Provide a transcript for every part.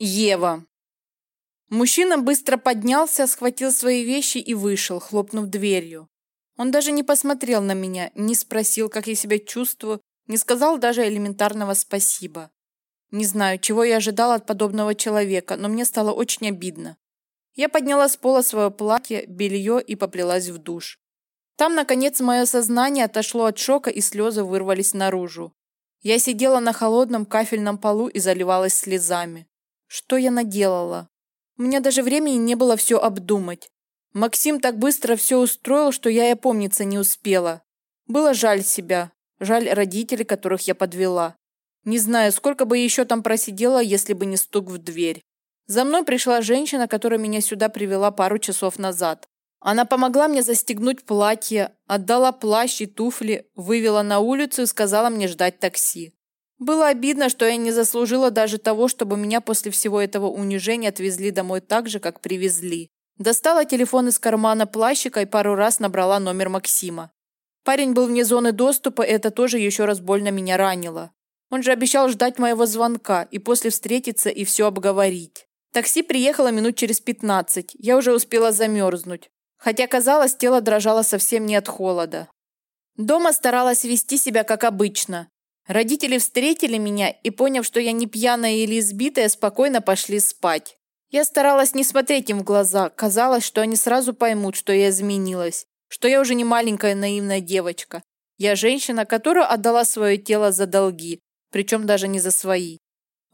Ева. Мужчина быстро поднялся, схватил свои вещи и вышел, хлопнув дверью. Он даже не посмотрел на меня, не спросил, как я себя чувствую, не сказал даже элементарного спасибо. Не знаю, чего я ожидала от подобного человека, но мне стало очень обидно. Я подняла с пола свое платье, белье и поплелась в душ. Там, наконец, мое сознание отошло от шока, и слезы вырвались наружу. Я сидела на холодном кафельном полу и заливалась слезами. Что я наделала? У меня даже времени не было все обдумать. Максим так быстро все устроил, что я и опомниться не успела. Было жаль себя, жаль родителей, которых я подвела. Не знаю, сколько бы еще там просидела, если бы не стук в дверь. За мной пришла женщина, которая меня сюда привела пару часов назад. Она помогла мне застегнуть платье, отдала плащ и туфли, вывела на улицу и сказала мне ждать такси. Было обидно, что я не заслужила даже того, чтобы меня после всего этого унижения отвезли домой так же, как привезли. Достала телефон из кармана плащика и пару раз набрала номер Максима. Парень был вне зоны доступа, и это тоже еще раз больно меня ранило. Он же обещал ждать моего звонка и после встретиться и все обговорить. Такси приехало минут через 15. Я уже успела замерзнуть. Хотя, казалось, тело дрожало совсем не от холода. Дома старалась вести себя как обычно. Родители встретили меня и, поняв, что я не пьяная или избитая, спокойно пошли спать. Я старалась не смотреть им в глаза. Казалось, что они сразу поймут, что я изменилась, что я уже не маленькая наивная девочка. Я женщина, которая отдала свое тело за долги, причем даже не за свои.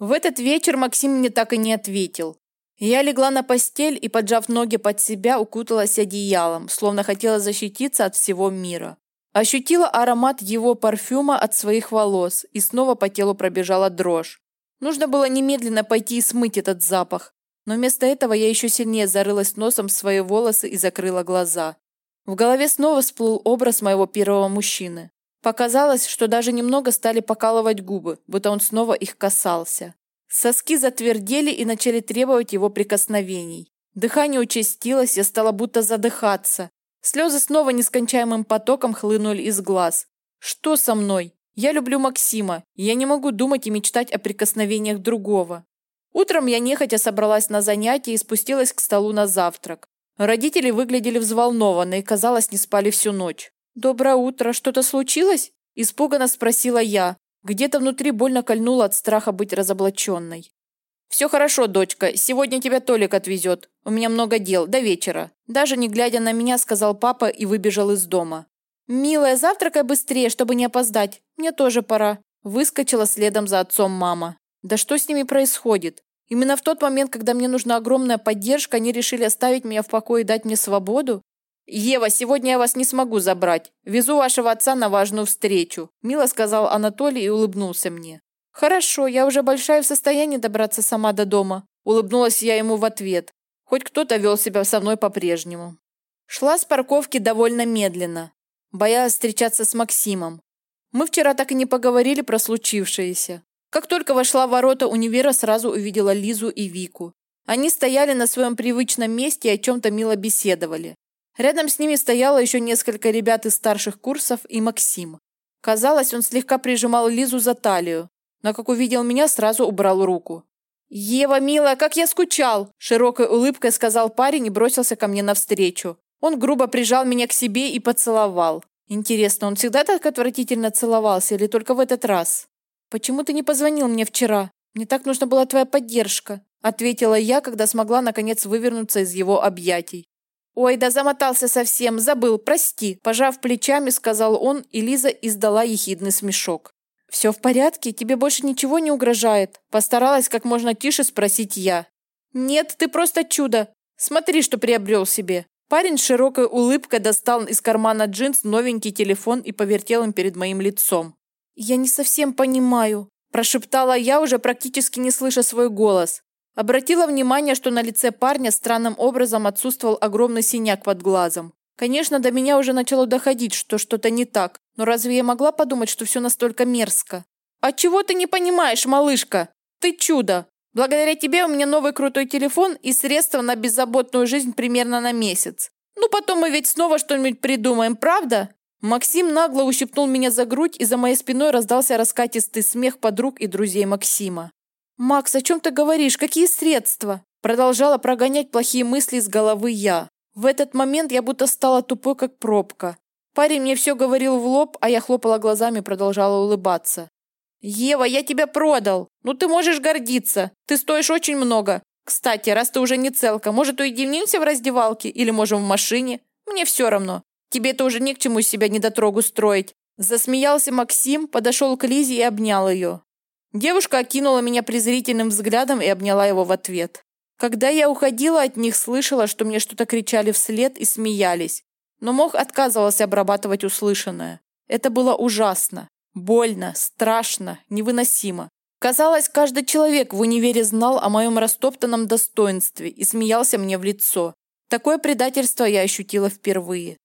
В этот вечер Максим мне так и не ответил. Я легла на постель и, поджав ноги под себя, укуталась одеялом, словно хотела защититься от всего мира. Ощутила аромат его парфюма от своих волос, и снова по телу пробежала дрожь. Нужно было немедленно пойти и смыть этот запах, но вместо этого я еще сильнее зарылась носом в свои волосы и закрыла глаза. В голове снова всплыл образ моего первого мужчины. Показалось, что даже немного стали покалывать губы, будто он снова их касался. Соски затвердели и начали требовать его прикосновений. Дыхание участилось, я стала будто задыхаться. Слезы снова нескончаемым потоком хлынули из глаз. Что со мной? Я люблю Максима, я не могу думать и мечтать о прикосновениях другого. Утром я нехотя собралась на занятия и спустилась к столу на завтрак. Родители выглядели взволнованно и, казалось, не спали всю ночь. «Доброе утро, что-то случилось?» – испуганно спросила я. Где-то внутри больно кольнуло от страха быть разоблаченной. «Все хорошо, дочка. Сегодня тебя Толик отвезет. У меня много дел. До вечера». Даже не глядя на меня, сказал папа и выбежал из дома. «Милая, завтракай быстрее, чтобы не опоздать. Мне тоже пора». Выскочила следом за отцом мама. «Да что с ними происходит? Именно в тот момент, когда мне нужна огромная поддержка, они решили оставить меня в покое и дать мне свободу? «Ева, сегодня я вас не смогу забрать. Везу вашего отца на важную встречу», – мило сказал Анатолий и улыбнулся мне. «Хорошо, я уже большая в состоянии добраться сама до дома», – улыбнулась я ему в ответ. Хоть кто-то вел себя со мной по-прежнему. Шла с парковки довольно медленно. Боялась встречаться с Максимом. Мы вчера так и не поговорили про случившееся. Как только вошла в ворота универа, сразу увидела Лизу и Вику. Они стояли на своем привычном месте и о чем-то мило беседовали. Рядом с ними стояло еще несколько ребят из старших курсов и Максим. Казалось, он слегка прижимал Лизу за талию, но как увидел меня, сразу убрал руку. «Ева, милая, как я скучал!» Широкой улыбкой сказал парень и бросился ко мне навстречу. Он грубо прижал меня к себе и поцеловал. Интересно, он всегда так отвратительно целовался или только в этот раз? «Почему ты не позвонил мне вчера? Мне так нужна была твоя поддержка», ответила я, когда смогла наконец вывернуться из его объятий. «Ой, да замотался совсем, забыл, прости», пожав плечами, сказал он, и Лиза издала ехидный смешок. «Все в порядке? Тебе больше ничего не угрожает?» Постаралась как можно тише спросить я. «Нет, ты просто чудо. Смотри, что приобрел себе». Парень с широкой улыбкой достал из кармана джинс новенький телефон и повертел им перед моим лицом. «Я не совсем понимаю», – прошептала я, уже практически не слыша свой голос. Обратила внимание, что на лице парня странным образом отсутствовал огромный синяк под глазом. Конечно, до меня уже начало доходить, что что-то не так, но разве я могла подумать, что все настолько мерзко? «А чего ты не понимаешь, малышка? Ты чудо! Благодаря тебе у меня новый крутой телефон и средства на беззаботную жизнь примерно на месяц. Ну потом мы ведь снова что-нибудь придумаем, правда?» Максим нагло ущипнул меня за грудь, и за моей спиной раздался раскатистый смех подруг и друзей Максима. «Макс, о чем ты говоришь? Какие средства?» Продолжала прогонять плохие мысли из головы я. В этот момент я будто стала тупой, как пробка. Парень мне все говорил в лоб, а я хлопала глазами и продолжала улыбаться. «Ева, я тебя продал! Ну ты можешь гордиться! Ты стоишь очень много! Кстати, раз ты уже не целка, может, уединимся в раздевалке или можем в машине? Мне все равно. Тебе это уже не к чему себя недотрогу строить». Засмеялся Максим, подошел к Лизе и обнял ее. Девушка окинула меня презрительным взглядом и обняла его в ответ. Когда я уходила от них, слышала, что мне что-то кричали вслед и смеялись, но мог отказывался обрабатывать услышанное. Это было ужасно, больно, страшно, невыносимо. Казалось, каждый человек в универе знал о моем растоптанном достоинстве и смеялся мне в лицо. Такое предательство я ощутила впервые.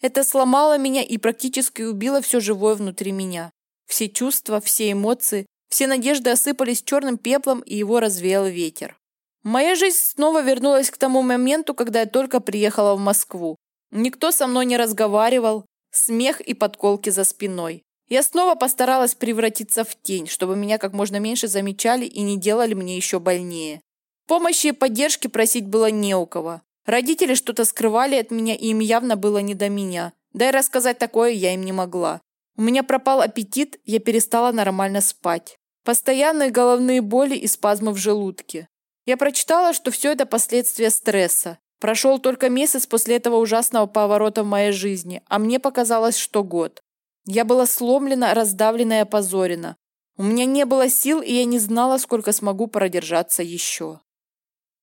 Это сломало меня и практически убило все живое внутри меня. Все чувства, все эмоции, все надежды осыпались черным пеплом, и его развеял ветер. Моя жизнь снова вернулась к тому моменту, когда я только приехала в Москву. Никто со мной не разговаривал, смех и подколки за спиной. Я снова постаралась превратиться в тень, чтобы меня как можно меньше замечали и не делали мне еще больнее. Помощи и поддержки просить было не у кого. Родители что-то скрывали от меня, и им явно было не до меня. Да и рассказать такое я им не могла. У меня пропал аппетит, я перестала нормально спать. Постоянные головные боли и спазмы в желудке. Я прочитала, что все это последствия стресса. Прошел только месяц после этого ужасного поворота в моей жизни, а мне показалось, что год. Я была сломлена, раздавлена и опозорена. У меня не было сил, и я не знала, сколько смогу продержаться еще.